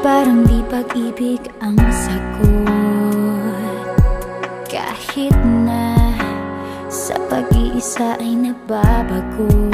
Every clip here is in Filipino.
Parang di pag-ibig ang sagot. Kahit na sa pag-iisa ay nababago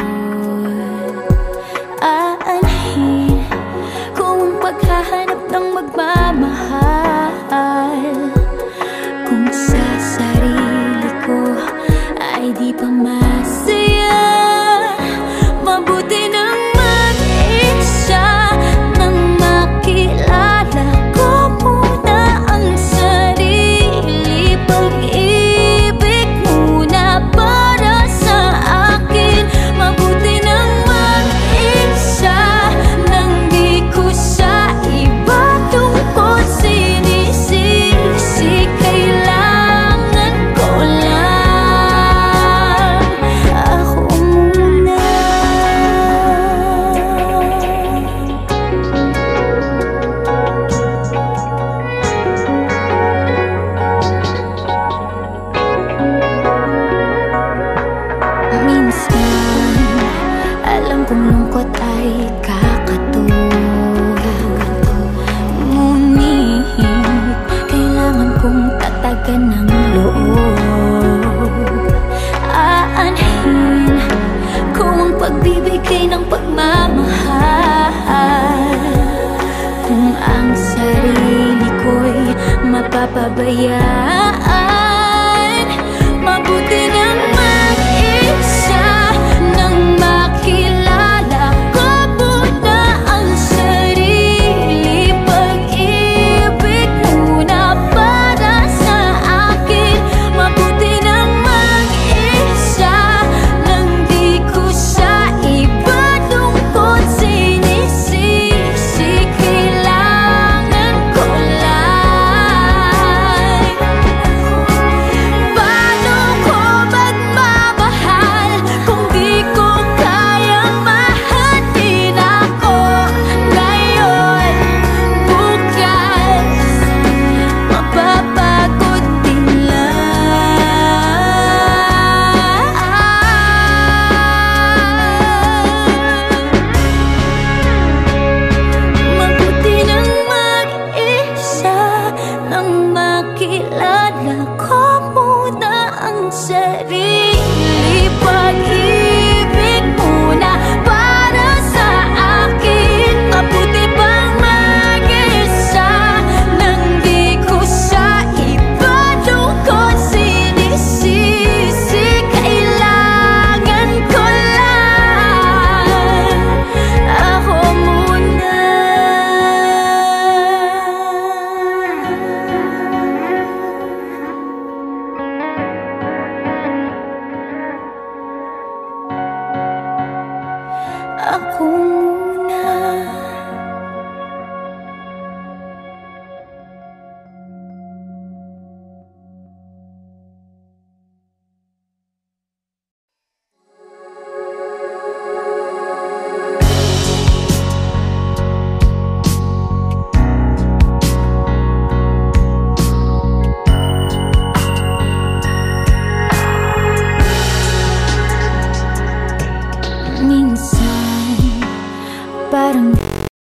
loob. Aanhin ko ang pagbibigay ng pagmamahal. Ang sarili ko'y mapapabayaan